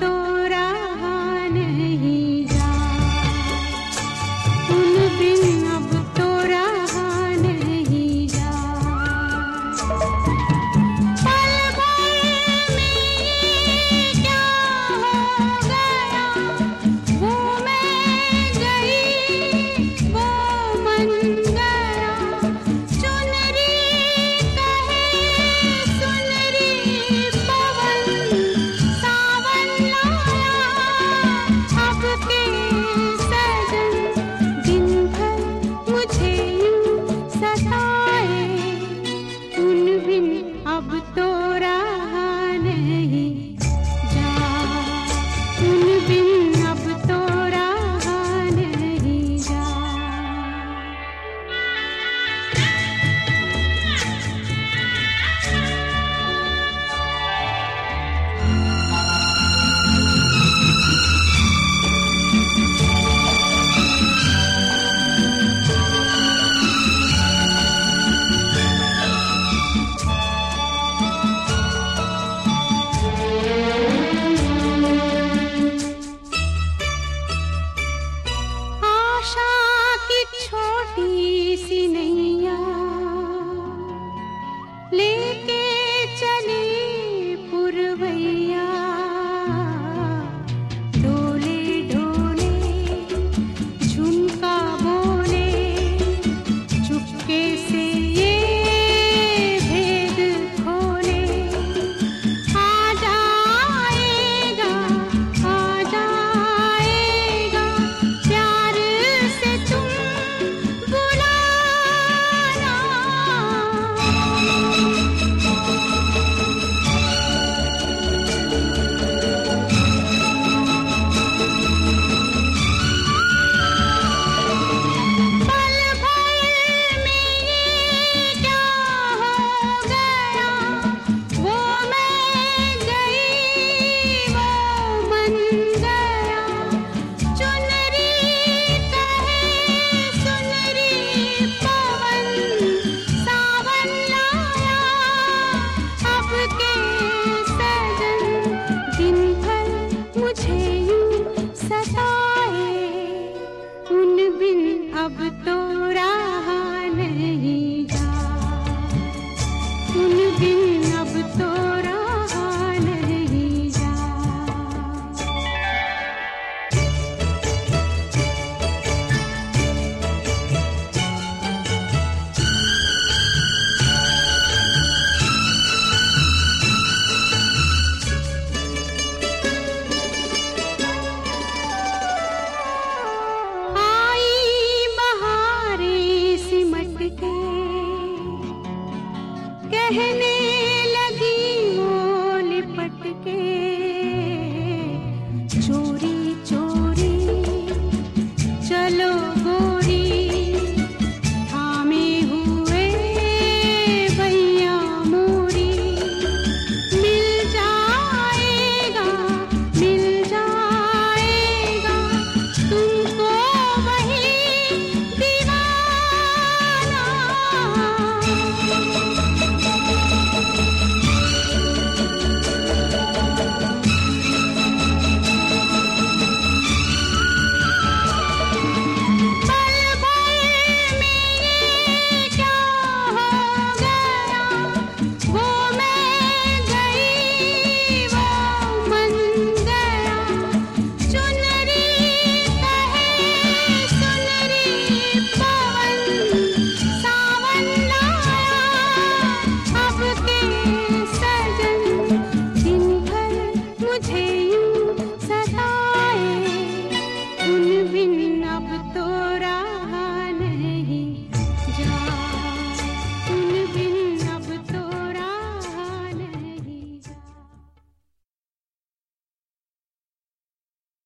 तो अब तो